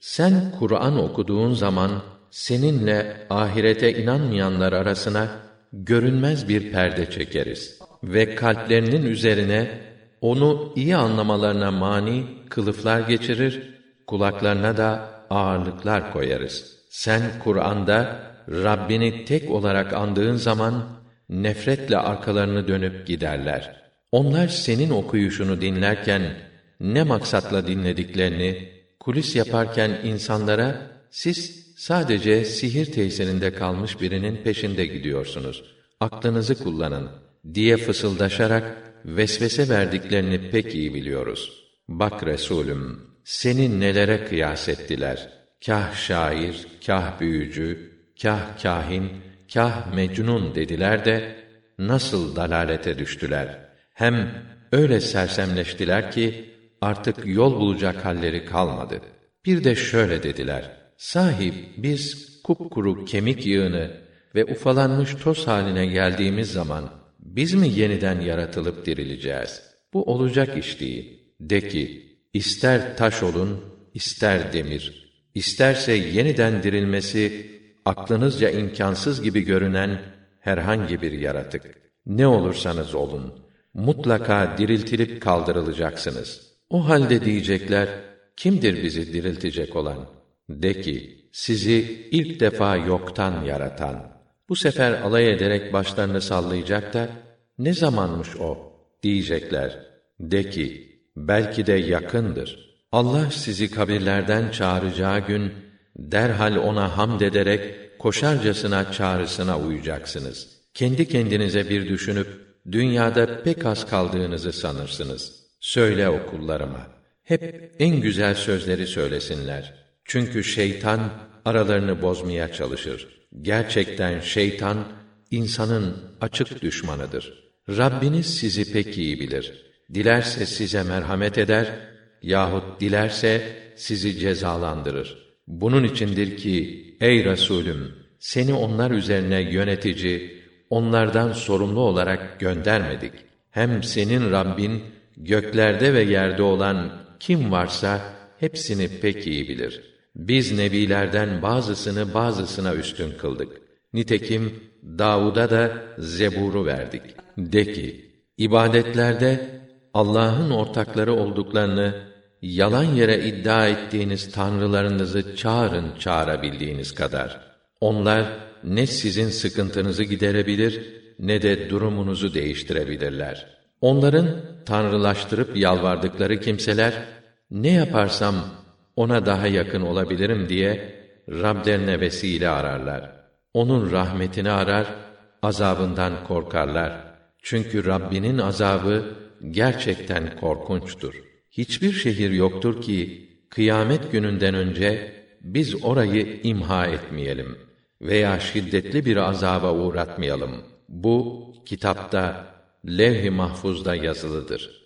Sen Kur'an okuduğun zaman seninle ahirete inanmayanlar arasına görünmez bir perde çekeriz ve kalplerinin üzerine onu iyi anlamalarına mani kılıflar geçirir, kulaklarına da ağırlıklar koyarız. Sen Kur'an'da Rabbini tek olarak andığın zaman nefretle arkalarını dönüp giderler. Onlar senin okuyuşunu dinlerken ne maksatla dinlediklerini kulis yaparken insanlara siz sadece sihir tesirinde kalmış birinin peşinde gidiyorsunuz. Aklınızı kullanın diye fısıldaşarak vesvese verdiklerini pek iyi biliyoruz. Bak Resulüm, seni nelere kıyas ettiler? Kah şair, kah büyücü, kah kahin, kah mecnun dediler de nasıl dalalete düştüler? Hem öyle sersemleştiler ki artık yol bulacak halleri kalmadı. Bir de şöyle dediler: Sahip biz kupkuru kemik yığını ve ufalanmış toz haline geldiğimiz zaman biz mi yeniden yaratılıp dirileceğiz? Bu olacak iş değil. De ki, ister taş olun, ister demir. İsterse yeniden dirilmesi aklınızca imkansız gibi görünen herhangi bir yaratık. Ne olursanız olun, mutlaka diriltilip kaldırılacaksınız. O halde diyecekler, kimdir bizi diriltecek olan? De ki, sizi ilk defa yoktan yaratan. Bu sefer alay ederek başlarını sallayacak da, ne zamanmış o? Diyecekler. De ki, belki de yakındır. Allah sizi kabirlerden çağıracağı gün, derhal ona hamd ederek, koşarcasına çağrısına uyacaksınız. Kendi kendinize bir düşünüp, dünyada pek az kaldığınızı sanırsınız. Söyle o hep en güzel sözleri söylesinler. Çünkü şeytan aralarını bozmaya çalışır. Gerçekten şeytan insanın açık düşmanıdır. Rabbiniz sizi pek iyi bilir. Dilerse size merhamet eder yahut dilerse sizi cezalandırır. Bunun içindir ki ey Resulüm seni onlar üzerine yönetici, onlardan sorumlu olarak göndermedik. Hem senin Rabbin göklerde ve yerde olan kim varsa hepsini pek iyi bilir. Biz nebilerden bazısını bazısına üstün kıldık. Nitekim Davud'a da Zebur'u verdik. De ki, ibadetlerde Allah'ın ortakları olduklarını yalan yere iddia ettiğiniz tanrılarınızı çağırın çağırabildiğiniz kadar. Onlar ne sizin sıkıntınızı giderebilir ne de durumunuzu değiştirebilirler. Onların tanrılaştırıp yalvardıkları kimseler ne yaparsam ona daha yakın olabilirim diye Rablerine vesile ararlar. Onun rahmetini arar, azabından korkarlar. Çünkü Rabbinin azabı gerçekten korkunçtur. Hiçbir şehir yoktur ki kıyamet gününden önce biz orayı imha etmeyelim veya şiddetli bir azaba uğratmayalım. Bu kitapta levh-i mahfuzda yazılıdır.